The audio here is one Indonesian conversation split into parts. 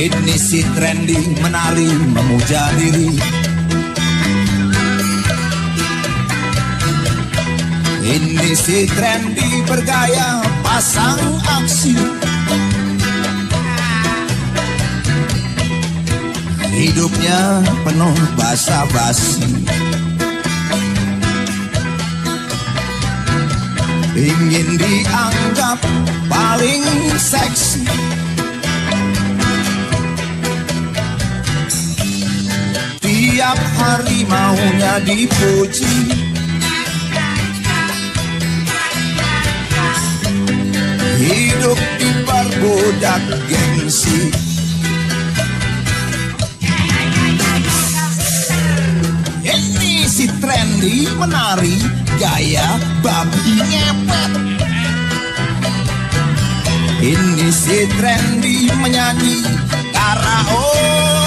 Ini si trendy menari memuja diri. Ini si trendy bergaya pasang aksi. Hidupnya penuh basa-basi. Ingin dianggap paling seksi Tiap hari maunya dipuji. Hidup diperbudak gengsi. Ini si trendy menari gaya babi ngepet. Ini si trendy menyanyi karaoke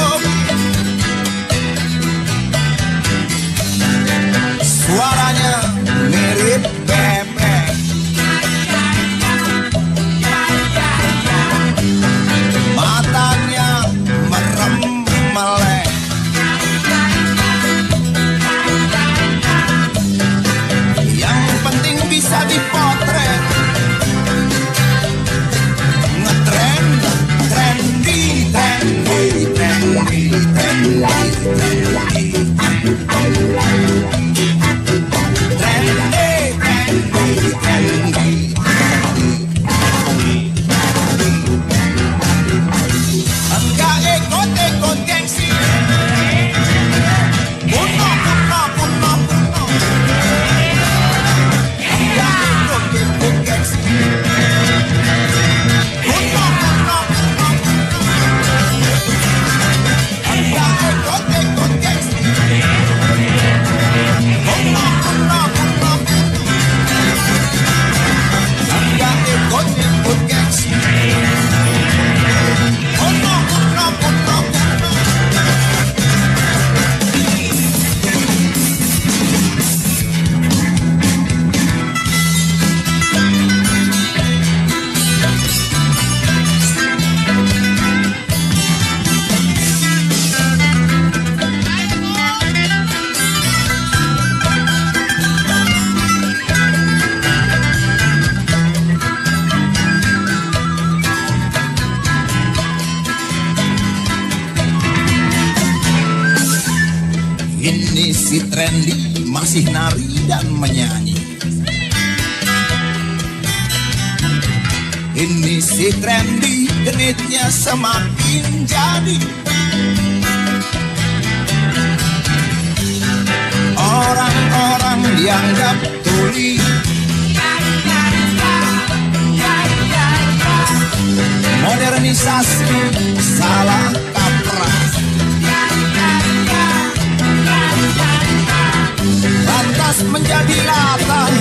Ini si trendy masih nari dan menyanyi. Ini si trendy genitnya semakin jadi. Orang-orang dianggap tuli Modernisasi salah menjadi latah